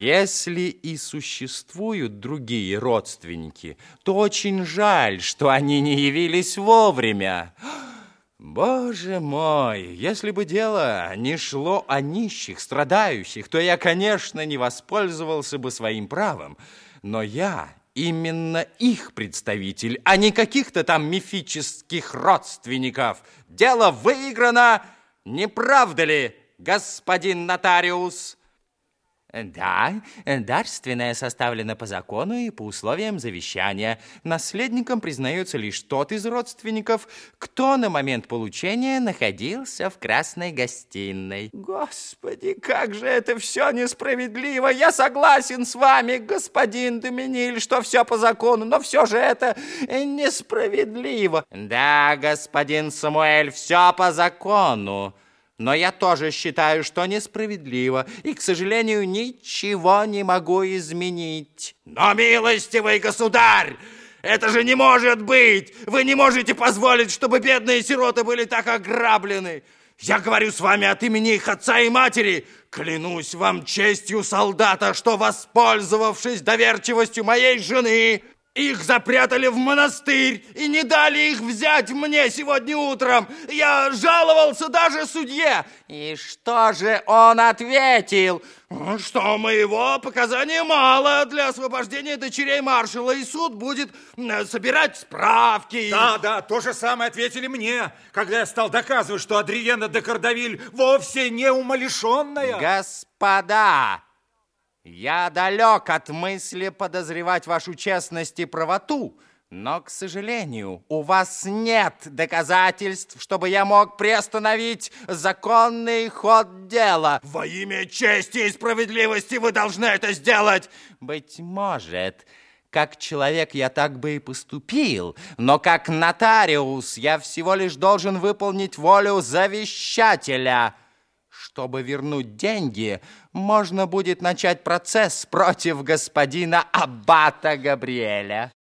Если и существуют другие родственники, то очень жаль, что они не явились вовремя. Боже мой, если бы дело не шло о нищих, страдающих, то я, конечно, не воспользовался бы своим правом. Но я именно их представитель, а не каких-то там мифических родственников. Дело выиграно, не правда ли, господин нотариус?» Да, дарственное составлено по закону и по условиям завещания. Наследником признается лишь тот из родственников, кто на момент получения находился в красной гостиной. Господи, как же это все несправедливо! Я согласен с вами, господин Доминиль, что все по закону, но все же это несправедливо. Да, господин Самуэль, все по закону. Но я тоже считаю, что несправедливо, и, к сожалению, ничего не могу изменить. Но, милостивый государь, это же не может быть! Вы не можете позволить, чтобы бедные сироты были так ограблены! Я говорю с вами от имени их отца и матери. Клянусь вам честью солдата, что, воспользовавшись доверчивостью моей жены, их запрятали в монастырь и не дали их взять мне сегодня утром. Я жаловался даже судье. И что же он ответил? Что моего показания мало для освобождения дочерей маршала, и суд будет собирать справки. Да, да, то же самое ответили мне, когда я стал доказывать, что Адриена де Кардавиль вовсе не умалишенная. Господа! Я далек от мысли подозревать вашу честность и правоту, но, к сожалению, у вас нет доказательств, чтобы я мог приостановить законный ход дела. Во имя чести и справедливости вы должны это сделать. Быть может, как человек я так бы и поступил, но как нотариус я всего лишь должен выполнить волю завещателя – чтобы вернуть деньги, можно будет начать процесс против господина Аббата Габриэля.